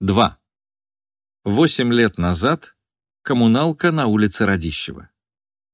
2. Восемь лет назад коммуналка на улице Радищева.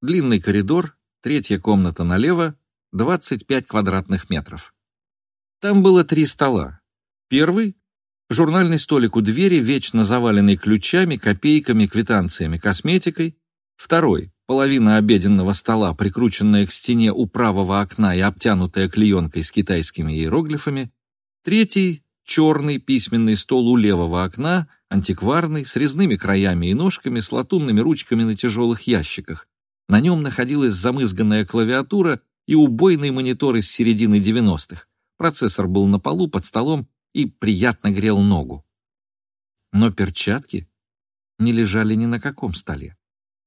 Длинный коридор, третья комната налево, 25 квадратных метров. Там было три стола. Первый — журнальный столик у двери, вечно заваленный ключами, копейками, квитанциями, косметикой. Второй — половина обеденного стола, прикрученная к стене у правого окна и обтянутая клеенкой с китайскими иероглифами. Третий черный письменный стол у левого окна, антикварный, с резными краями и ножками, с латунными ручками на тяжелых ящиках. На нем находилась замызганная клавиатура и убойный монитор из середины 90-х. Процессор был на полу под столом и приятно грел ногу. Но перчатки не лежали ни на каком столе.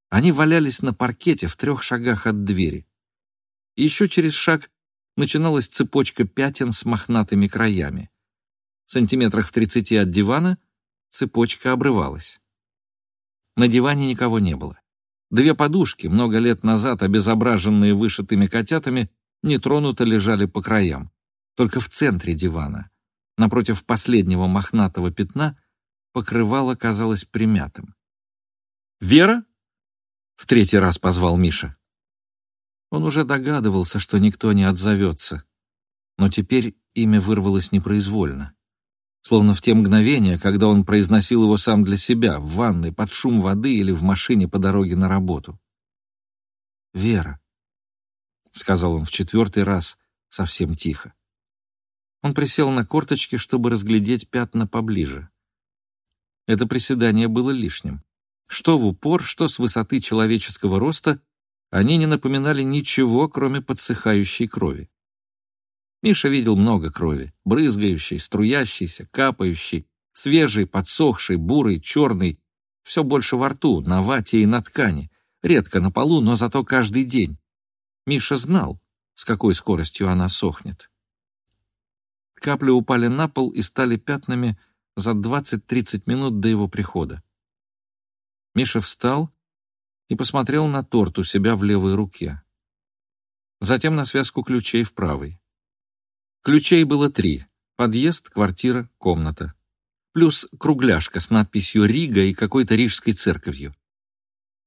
Они валялись на паркете в трех шагах от двери. Еще через шаг начиналась цепочка пятен с мохнатыми краями сантиметрах в тридцати от дивана, цепочка обрывалась. На диване никого не было. Две подушки, много лет назад обезображенные вышитыми котятами, нетронуто лежали по краям. Только в центре дивана, напротив последнего мохнатого пятна, покрывало казалось примятым. «Вера?» — в третий раз позвал Миша. Он уже догадывался, что никто не отзовется, но теперь имя вырвалось непроизвольно словно в те мгновения, когда он произносил его сам для себя, в ванной, под шум воды или в машине по дороге на работу. «Вера», — сказал он в четвертый раз, совсем тихо. Он присел на корточки, чтобы разглядеть пятна поближе. Это приседание было лишним. Что в упор, что с высоты человеческого роста, они не напоминали ничего, кроме подсыхающей крови. Миша видел много крови, брызгающей, струящейся, капающей, свежей, подсохшей, бурой, черной, все больше во рту, на вате и на ткани, редко на полу, но зато каждый день. Миша знал, с какой скоростью она сохнет. Капли упали на пол и стали пятнами за 20-30 минут до его прихода. Миша встал и посмотрел на торт у себя в левой руке. Затем на связку ключей в правой. Ключей было три. Подъезд, квартира, комната. Плюс кругляшка с надписью «Рига» и какой-то рижской церковью.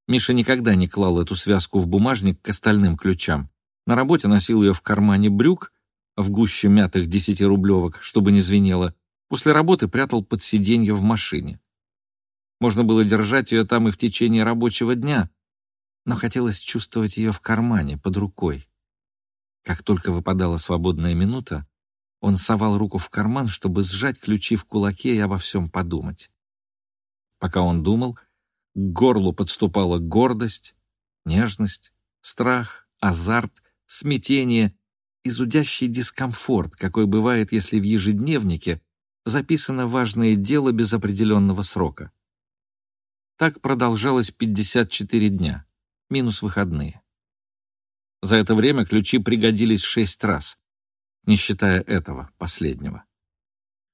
Миша никогда не клал эту связку в бумажник к остальным ключам. На работе носил ее в кармане брюк, в гуще мятых десятирублевок, чтобы не звенело. После работы прятал под сиденье в машине. Можно было держать ее там и в течение рабочего дня, но хотелось чувствовать ее в кармане, под рукой. Как только выпадала свободная минута, он совал руку в карман, чтобы сжать ключи в кулаке и обо всем подумать. Пока он думал, к горлу подступала гордость, нежность, страх, азарт, смятение и зудящий дискомфорт, какой бывает, если в ежедневнике записано важное дело без определенного срока. Так продолжалось 54 дня, минус выходные. За это время ключи пригодились шесть раз, не считая этого, последнего.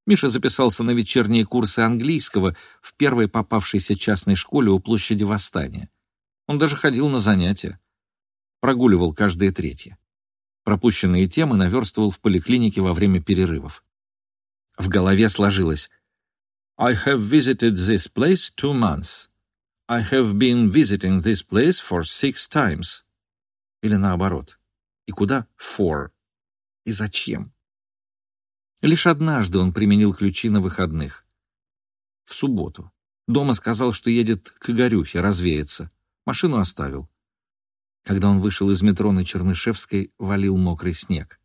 Миша записался на вечерние курсы английского в первой попавшейся частной школе у площади Восстания. Он даже ходил на занятия. Прогуливал каждое третье. Пропущенные темы наверстывал в поликлинике во время перерывов. В голове сложилось «I have visited this place two months. I have been visiting this place for six times». Или наоборот. И куда for? И зачем? Лишь однажды он применил ключи на выходных. В субботу. Дома сказал, что едет к Игорюхе развеяться. Машину оставил. Когда он вышел из метро на Чернышевской, валил мокрый снег.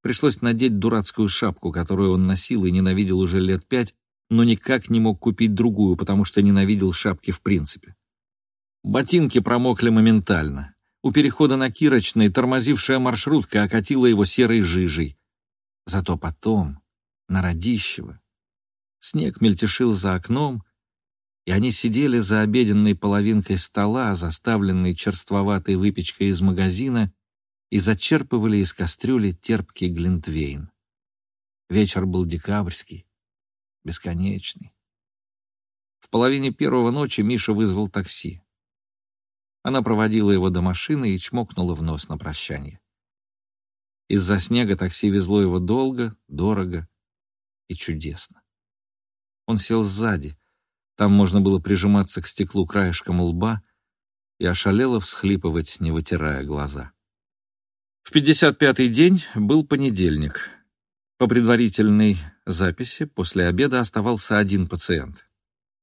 Пришлось надеть дурацкую шапку, которую он носил и ненавидел уже лет пять, но никак не мог купить другую, потому что ненавидел шапки в принципе. Ботинки промокли моментально. У перехода на Кирочный тормозившая маршрутка окатила его серой жижей. Зато потом, на Радищево, снег мельтешил за окном, и они сидели за обеденной половинкой стола, заставленной черствоватой выпечкой из магазина, и зачерпывали из кастрюли терпкий глинтвейн. Вечер был декабрьский, бесконечный. В половине первого ночи Миша вызвал такси. Она проводила его до машины и чмокнула в нос на прощание. Из-за снега такси везло его долго, дорого и чудесно. Он сел сзади. Там можно было прижиматься к стеклу краешком лба и ошалело всхлипывать, не вытирая глаза. В 55-й день был понедельник. По предварительной записи после обеда оставался один пациент.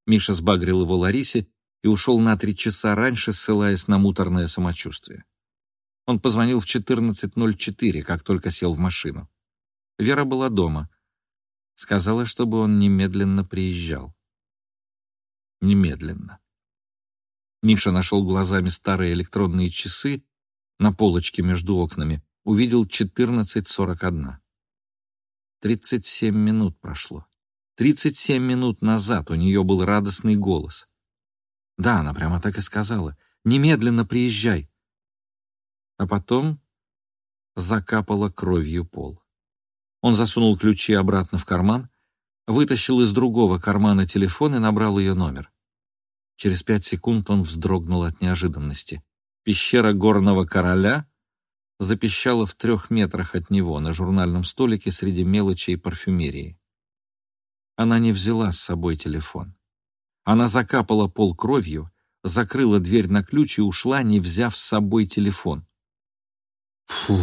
Миша сбагрил его Ларисе и ушел на три часа раньше, ссылаясь на муторное самочувствие. Он позвонил в 14.04, как только сел в машину. Вера была дома. Сказала, чтобы он немедленно приезжал. Немедленно. Миша нашел глазами старые электронные часы на полочке между окнами, увидел 14.41. 37 минут прошло. 37 минут назад у нее был радостный голос. Да, она прямо так и сказала. «Немедленно приезжай». А потом закапала кровью пол. Он засунул ключи обратно в карман, вытащил из другого кармана телефон и набрал ее номер. Через пять секунд он вздрогнул от неожиданности. Пещера горного короля запищала в трех метрах от него на журнальном столике среди мелочей и парфюмерии. Она не взяла с собой телефон. Она закапала пол кровью, закрыла дверь на ключ и ушла, не взяв с собой телефон. Фу.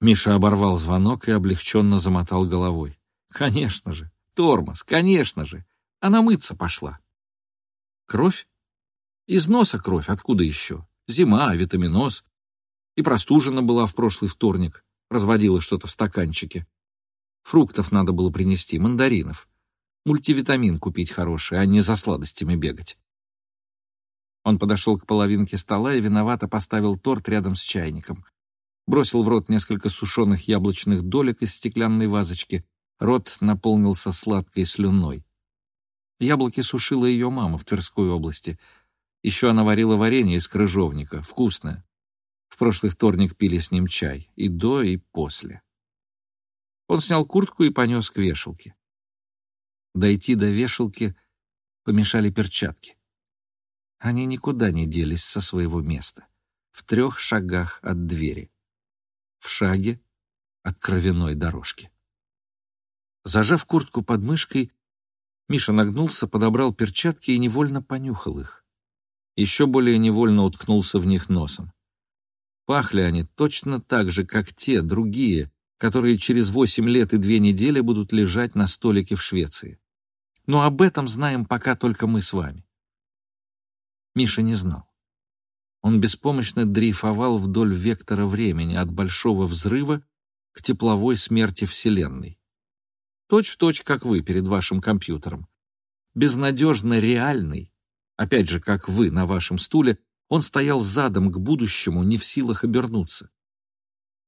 Миша оборвал звонок и облегченно замотал головой. Конечно же, тормоз, конечно же. Она мыться пошла. Кровь? Из носа кровь, откуда еще? Зима, витаминоз. И простужена была в прошлый вторник, разводила что-то в стаканчике. Фруктов надо было принести, мандаринов. Мультивитамин купить хороший, а не за сладостями бегать. Он подошел к половинке стола и виновато поставил торт рядом с чайником. Бросил в рот несколько сушеных яблочных долек из стеклянной вазочки. Рот наполнился сладкой слюной. Яблоки сушила ее мама в Тверской области. Еще она варила варенье из крыжовника, вкусное. В прошлый вторник пили с ним чай, и до, и после. Он снял куртку и понес к вешалке. Дойти до вешалки помешали перчатки. Они никуда не делись со своего места, в трех шагах от двери, в шаге от кровяной дорожки. Зажав куртку под мышкой, Миша нагнулся, подобрал перчатки и невольно понюхал их. Еще более невольно уткнулся в них носом. Пахли они точно так же, как те, другие, которые через восемь лет и две недели будут лежать на столике в Швеции. Но об этом знаем пока только мы с вами. Миша не знал. Он беспомощно дрейфовал вдоль вектора времени от большого взрыва к тепловой смерти Вселенной. Точь в точь, как вы перед вашим компьютером. Безнадежно реальный, опять же, как вы на вашем стуле, он стоял задом к будущему, не в силах обернуться.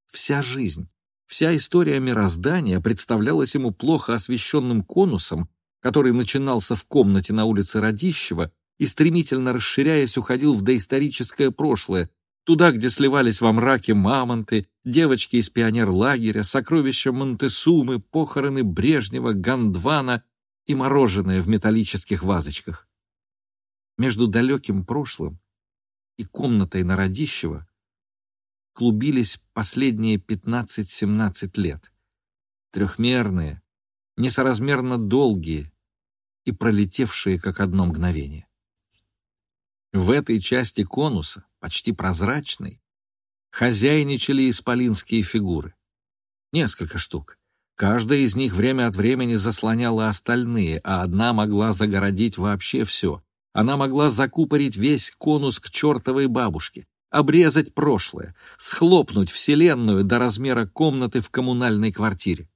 Вся жизнь, вся история мироздания представлялась ему плохо освещенным конусом, который начинался в комнате на улице Радищева и, стремительно расширяясь, уходил в доисторическое прошлое, туда, где сливались во мраке мамонты, девочки из пионерлагеря, сокровища Монтесумы, похороны Брежнева, Гандвана и мороженое в металлических вазочках. Между далеким прошлым и комнатой на Радищева клубились последние 15-17 лет. Трехмерные, несоразмерно долгие и пролетевшие как одно мгновение. В этой части конуса, почти прозрачной, хозяйничали исполинские фигуры. Несколько штук. Каждая из них время от времени заслоняла остальные, а одна могла загородить вообще все. Она могла закупорить весь конус к чертовой бабушке, обрезать прошлое, схлопнуть Вселенную до размера комнаты в коммунальной квартире.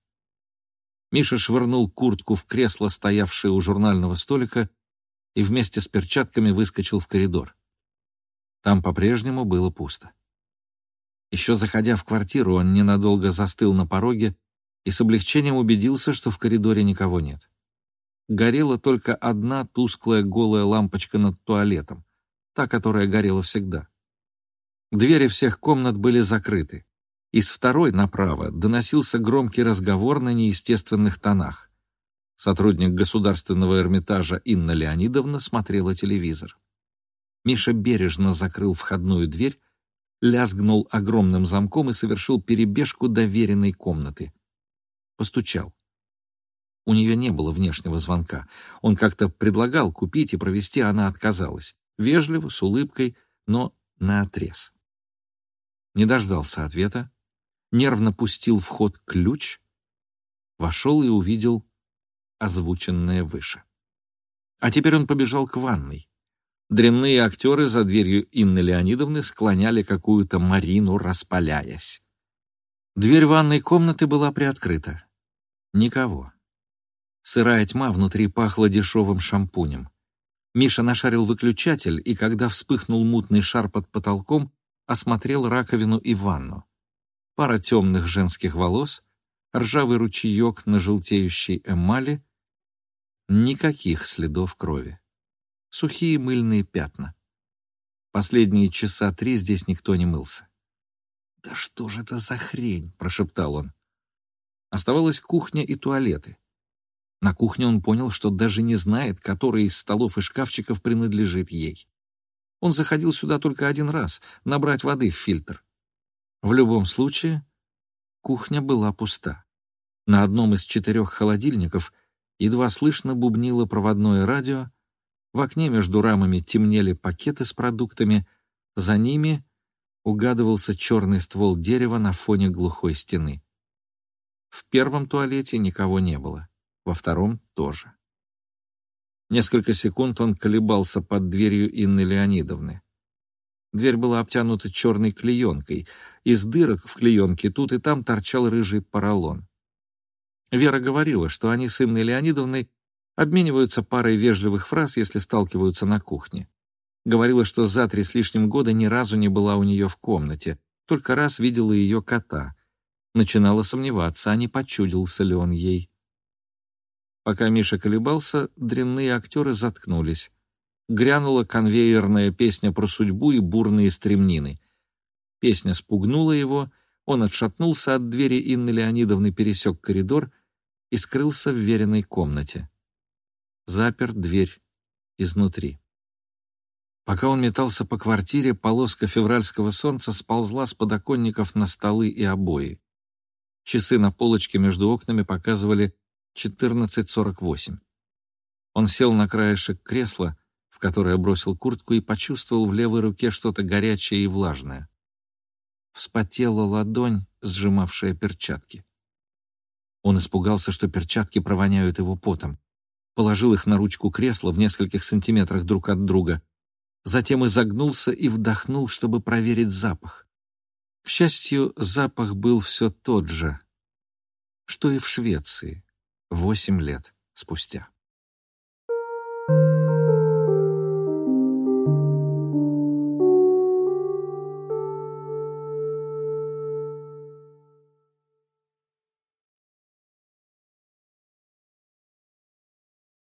Миша швырнул куртку в кресло, стоявшее у журнального столика, и вместе с перчатками выскочил в коридор. Там по-прежнему было пусто. Еще заходя в квартиру, он ненадолго застыл на пороге и с облегчением убедился, что в коридоре никого нет. Горела только одна тусклая голая лампочка над туалетом, та, которая горела всегда. Двери всех комнат были закрыты. Из второй направо доносился громкий разговор на неестественных тонах. Сотрудник государственного Эрмитажа Инна Леонидовна смотрела телевизор. Миша бережно закрыл входную дверь, лязгнул огромным замком и совершил перебежку доверенной комнаты. Постучал. У нее не было внешнего звонка. Он как-то предлагал купить и провести, она отказалась. Вежливо, с улыбкой, но наотрез. Не дождался ответа, нервно пустил в ход ключ, вошел и увидел озвученное выше. А теперь он побежал к ванной. Дрянные актеры за дверью Инны Леонидовны склоняли какую-то Марину, распаляясь. Дверь ванной комнаты была приоткрыта. Никого. Сырая тьма внутри пахла дешевым шампунем. Миша нашарил выключатель, и когда вспыхнул мутный шар под потолком, осмотрел раковину и ванну. Пара темных женских волос, ржавый ручеек на желтеющей эмали. Никаких следов крови. Сухие мыльные пятна. Последние часа три здесь никто не мылся. «Да что же это за хрень?» — прошептал он. Оставалась кухня и туалеты. На кухне он понял, что даже не знает, который из столов и шкафчиков принадлежит ей. Он заходил сюда только один раз, набрать воды в фильтр. В любом случае, кухня была пуста. На одном из четырех холодильников едва слышно бубнило проводное радио, в окне между рамами темнели пакеты с продуктами, за ними угадывался черный ствол дерева на фоне глухой стены. В первом туалете никого не было во втором тоже. Несколько секунд он колебался под дверью Инны Леонидовны. Дверь была обтянута черной клеенкой. Из дырок в клеенке тут и там торчал рыжий поролон. Вера говорила, что они с Инной Леонидовной обмениваются парой вежливых фраз, если сталкиваются на кухне. Говорила, что за три с лишним года ни разу не была у нее в комнате, только раз видела ее кота. Начинала сомневаться, а не почудился ли он ей. Пока Миша колебался, дрянные актеры заткнулись. Грянула конвейерная песня про судьбу и бурные стремнины. Песня спугнула его, он отшатнулся от двери Инны Леонидовны, пересек коридор и скрылся в веренной комнате. Запер дверь изнутри. Пока он метался по квартире, полоска февральского солнца сползла с подоконников на столы и обои. Часы на полочке между окнами показывали 14.48. Он сел на краешек кресла, которое бросил куртку, и почувствовал в левой руке что-то горячее и влажное. Вспотела ладонь, сжимавшая перчатки. Он испугался, что перчатки провоняют его потом. Положил их на ручку кресла в нескольких сантиметрах друг от друга. Затем изогнулся и вдохнул, чтобы проверить запах. К счастью, запах был все тот же, что и в Швеции восемь лет спустя.